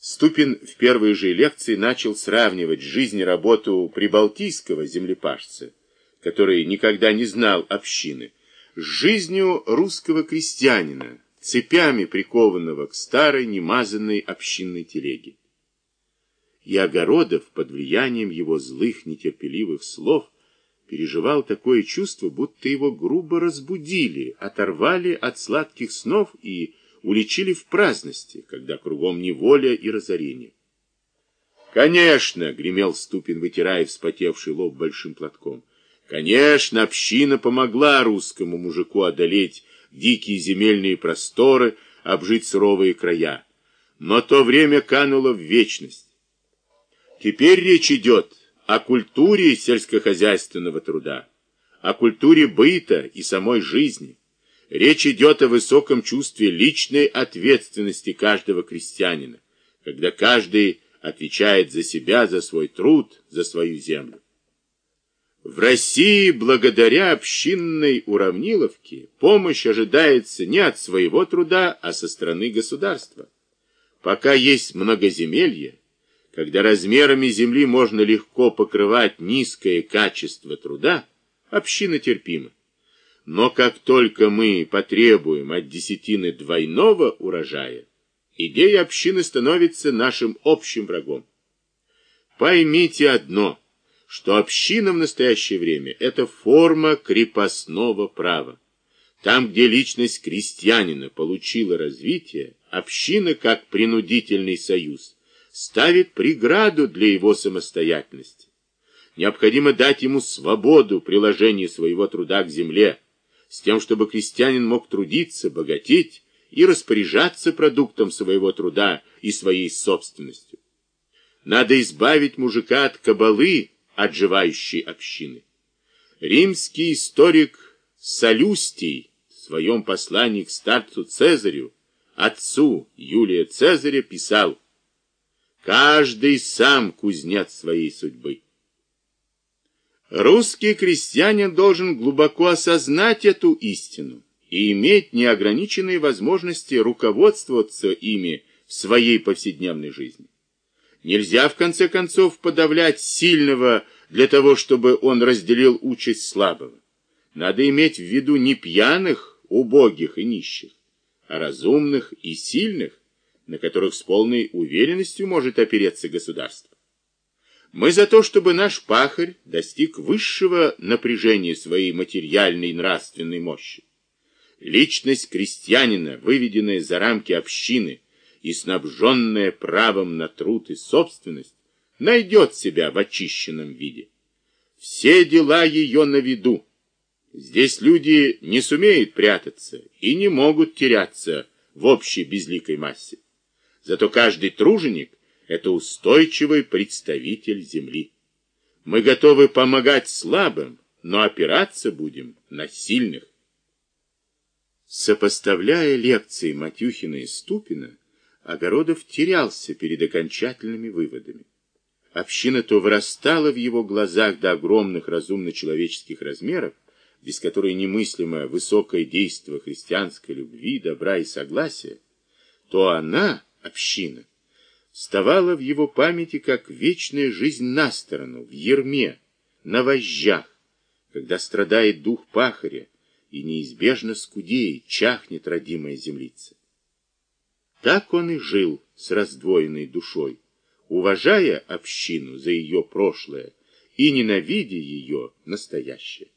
Ступин в первой же лекции начал сравнивать жизнь и работу прибалтийского землепашца, который никогда не знал общины, с жизнью русского крестьянина, цепями прикованного к старой немазанной общинной телеге. И Огородов под влиянием его злых нетерпеливых слов переживал такое чувство, будто его грубо разбудили, оторвали от сладких снов и уличили в праздности, когда кругом неволя и разорение. «Конечно!» — гремел Ступин, вытирая вспотевший лоб большим платком. «Конечно, община помогла русскому мужику одолеть дикие земельные просторы, обжить суровые края. Но то время кануло в вечность. Теперь речь идет о культуре сельскохозяйственного труда, о культуре быта и самой жизни. Речь идет о высоком чувстве личной ответственности каждого крестьянина, когда каждый отвечает за себя, за свой труд, за свою землю. В России, благодаря общинной уравниловке, помощь ожидается не от своего труда, а со стороны государства. Пока есть многоземелье, когда размерами земли можно легко покрывать низкое качество труда, община терпима. Но как только мы потребуем от десятины двойного урожая, идея общины становится нашим общим врагом. Поймите одно, что община в настоящее время – это форма крепостного права. Там, где личность крестьянина получила развитие, община, как принудительный союз, ставит преграду для его самостоятельности. Необходимо дать ему свободу приложения своего труда к земле, с тем, чтобы крестьянин мог трудиться, богатеть и распоряжаться продуктом своего труда и своей собственностью. Надо избавить мужика от кабалы, отживающей общины. Римский историк Солюстий в своем послании к старцу Цезарю, отцу Юлия Цезаря, писал «Каждый сам кузнец своей судьбы». Русский крестьянин должен глубоко осознать эту истину и иметь неограниченные возможности руководствоваться ими в своей повседневной жизни. Нельзя, в конце концов, подавлять сильного для того, чтобы он разделил участь слабого. Надо иметь в виду не пьяных, убогих и нищих, а разумных и сильных, на которых с полной уверенностью может опереться государство. Мы за то, чтобы наш пахарь достиг высшего напряжения своей материальной и нравственной мощи. Личность крестьянина, выведенная за рамки общины и снабженная правом на труд и собственность, найдет себя в очищенном виде. Все дела ее на виду. Здесь люди не сумеют прятаться и не могут теряться в общей безликой массе. Зато каждый труженик это устойчивый представитель Земли. Мы готовы помогать слабым, но опираться будем на сильных. Сопоставляя лекции Матюхина и Ступина, Огородов терялся перед окончательными выводами. Община то вырастала в его глазах до огромных разумно-человеческих размеров, без которой немыслимо высокое действие христианской любви, добра и согласия, то она, община, вставала в его памяти как вечная жизнь на сторону, в ерме, на вожжах, когда страдает дух пахаря и неизбежно скудеет, чахнет родимая землица. Так он и жил с раздвоенной душой, уважая общину за ее прошлое и ненавидя ее настоящее.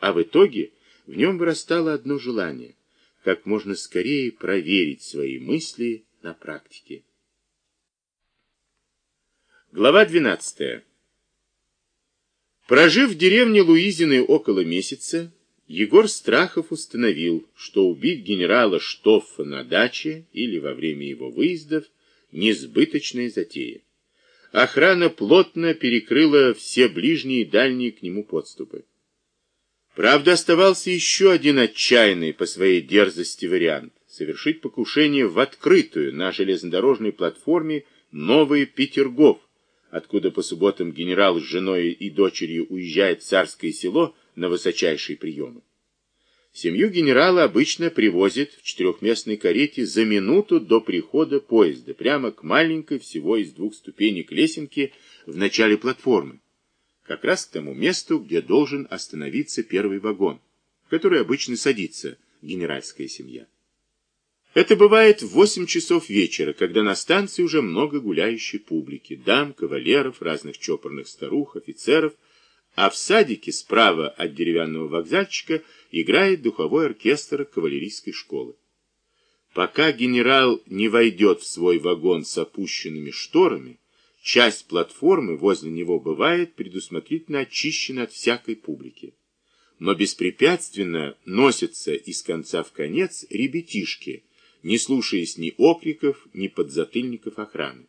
А в итоге в нем вырастало одно желание – как можно скорее проверить свои мысли на практике. Глава 12. Прожив в деревне Луизины около месяца, Егор Страхов установил, что убить генерала Штоффа на даче или во время его выездов – несбыточная затея. Охрана плотно перекрыла все ближние и дальние к нему подступы. Правда, оставался еще один отчаянный по своей дерзости вариант – совершить покушение в открытую на железнодорожной платформе Новый Петергоф, откуда по субботам генерал с женой и дочерью уезжает в царское село на высочайшие приемы. Семью генерала обычно привозят в четырехместной карете за минуту до прихода поезда, прямо к маленькой всего из двух ступенек лесенки в начале платформы, как раз к тому месту, где должен остановиться первый вагон, в который обычно садится генеральская семья. Это бывает в 8 часов вечера, когда на станции уже много гуляющей публики, дам, кавалеров, разных чопорных старух, офицеров, а в садике справа от деревянного вокзальчика играет духовой оркестр кавалерийской школы. Пока генерал не войдет в свой вагон с опущенными шторами, часть платформы возле него бывает предусмотрительно очищена от всякой публики. Но беспрепятственно носятся из конца в конец ребятишки, не слушаясь ни окриков, ни подзатыльников охраны.